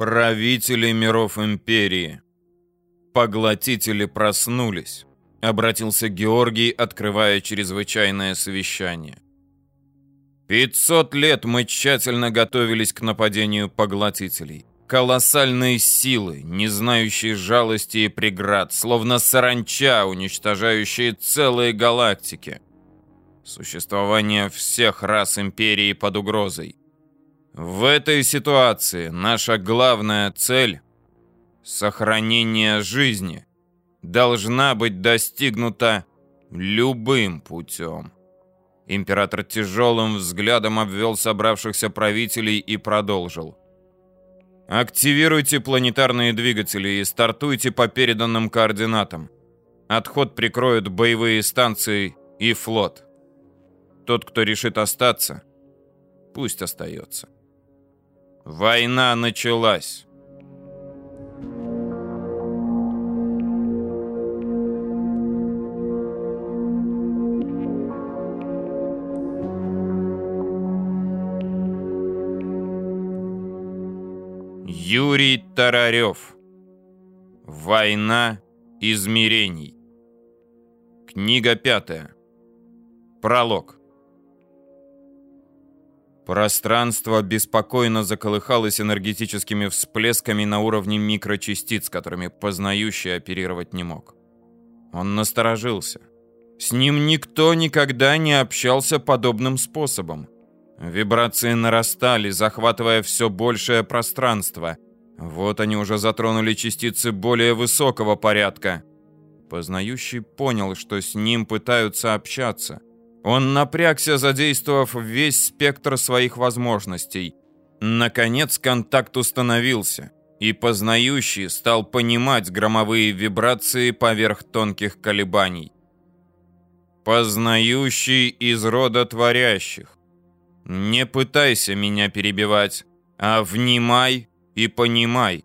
Правители миров империи. Поглотители проснулись. Обратился Георгий, открывая чрезвычайное совещание. 500 лет мы тщательно готовились к нападению поглотителей. Колоссальные силы, не знающие жалости и преград, словно саранча, уничтожающие целые галактики. Существование всех рас империи под угрозой. В этой ситуации наша главная цель — сохранение жизни — должна быть достигнута любым путем. Император тяжелым взглядом обвел собравшихся правителей и продолжил. Активируйте планетарные двигатели и стартуйте по переданным координатам. Отход прикроют боевые станции и флот. Тот, кто решит остаться, пусть остается. Война началась. Юрий Тарарев. Война измерений. Книга пятая. Пролог. Пространство беспокойно заколыхалось энергетическими всплесками на уровне микрочастиц, которыми познающий оперировать не мог. Он насторожился. С ним никто никогда не общался подобным способом. Вибрации нарастали, захватывая все большее пространство. Вот они уже затронули частицы более высокого порядка. Познающий понял, что с ним пытаются общаться – он напрягся, задействовав весь спектр своих возможностей. Наконец контакт установился, и познающий стал понимать громовые вибрации поверх тонких колебаний. Познающий из рода творящих. Не пытайся меня перебивать, а внимай и понимай.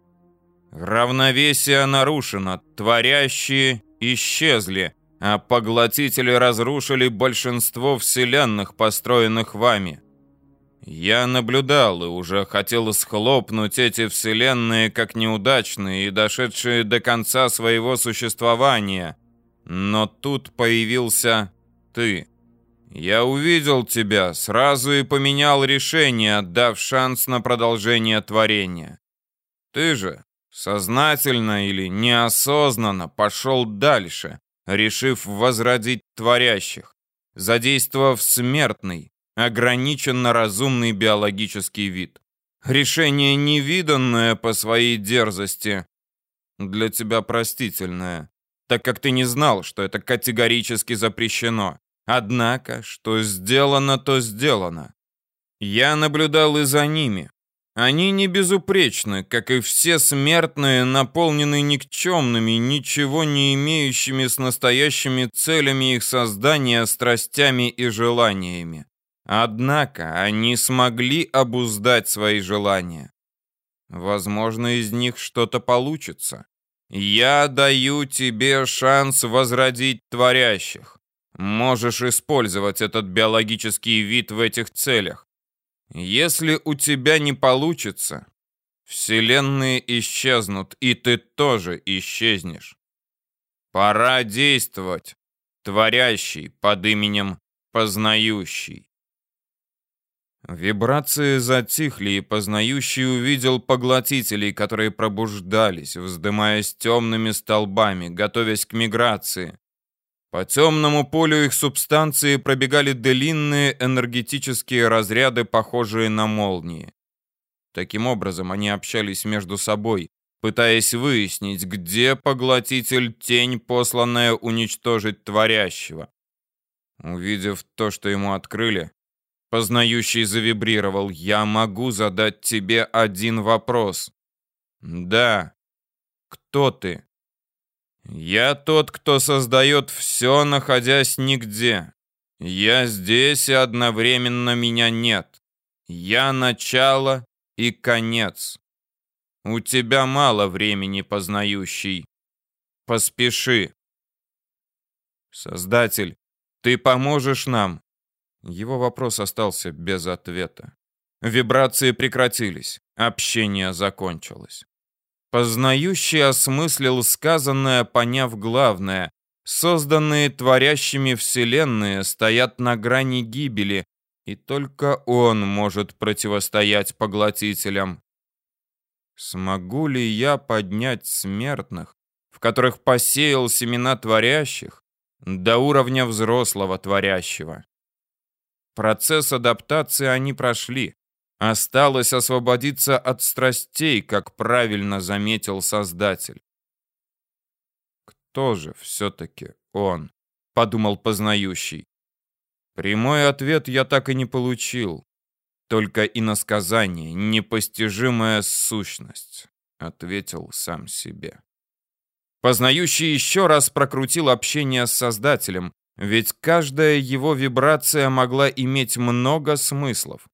Равновесие нарушено, творящие исчезли – а поглотители разрушили большинство вселенных, построенных вами. Я наблюдал и уже хотел схлопнуть эти вселенные как неудачные и дошедшие до конца своего существования. Но тут появился ты. Я увидел тебя, сразу и поменял решение, отдав шанс на продолжение творения. Ты же сознательно или неосознанно пошел дальше, решив возродить творящих, задействовав смертный, ограниченно разумный биологический вид. Решение невиданное по своей дерзости, для тебя простительное, так как ты не знал, что это категорически запрещено. Однако, что сделано, то сделано. Я наблюдал и за ними, они не безупречны, как и все смертные, наполнены никчемными, ничего не имеющими с настоящими целями их создания, страстями и желаниями. Однако они смогли обуздать свои желания. Возможно, из них что-то получится. Я даю тебе шанс возродить творящих. Можешь использовать этот биологический вид в этих целях. Если у тебя не получится, вселенные исчезнут, и ты тоже исчезнешь. Пора действовать, творящий под именем познающий. Вибрации затихли, и познающий увидел поглотителей, которые пробуждались, вздымаясь темными столбами, готовясь к миграции. По темному полю их субстанции пробегали длинные энергетические разряды, похожие на молнии. Таким образом, они общались между собой, пытаясь выяснить, где поглотитель тень, посланная уничтожить творящего. Увидев то, что ему открыли, познающий завибрировал. «Я могу задать тебе один вопрос». «Да. Кто ты?» Я тот, кто создает все, находясь нигде. Я здесь, и одновременно меня нет. Я начало и конец. У тебя мало времени, познающий. Поспеши. Создатель, ты поможешь нам? Его вопрос остался без ответа. Вибрации прекратились, общение закончилось. Познающий осмыслил сказанное, поняв главное. Созданные творящими вселенные стоят на грани гибели, и только он может противостоять поглотителям. Смогу ли я поднять смертных, в которых посеял семена творящих, до уровня взрослого творящего? Процесс адаптации они прошли. Осталось освободиться от страстей, как правильно заметил Создатель. Кто же все-таки он? Подумал познающий. Прямой ответ я так и не получил. Только иносказание, непостижимая сущность, ответил сам себе. Познающий еще раз прокрутил общение с Создателем, ведь каждая его вибрация могла иметь много смыслов.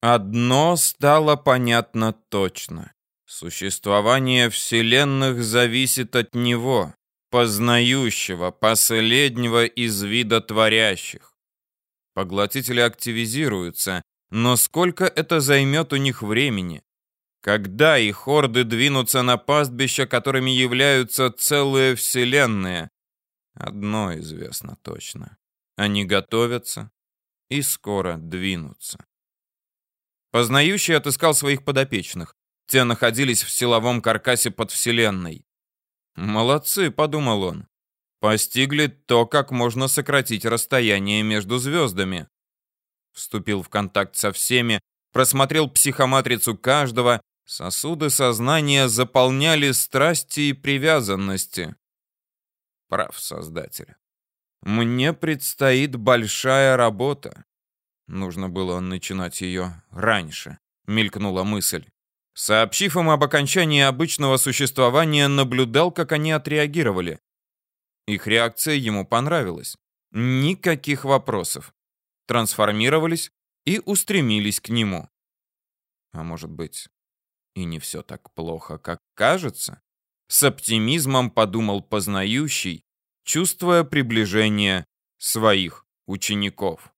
Одно стало понятно точно. Существование вселенных зависит от него, познающего, последнего из вида творящих. Поглотители активизируются, но сколько это займет у них времени? Когда их орды двинутся на пастбища, которыми являются целые вселенные? Одно известно точно. Они готовятся и скоро двинутся. Познающий отыскал своих подопечных. Те находились в силовом каркасе под вселенной. «Молодцы», — подумал он. «Постигли то, как можно сократить расстояние между звездами». Вступил в контакт со всеми, просмотрел психоматрицу каждого, сосуды сознания заполняли страсти и привязанности. Прав Создатель. Мне предстоит большая работа. Нужно было начинать ее раньше, мелькнула мысль. Сообщив им об окончании обычного существования, наблюдал, как они отреагировали. Их реакция ему понравилась. Никаких вопросов. Трансформировались и устремились к нему. А может быть, и не все так плохо, как кажется? С оптимизмом подумал познающий, чувствуя приближение своих учеников.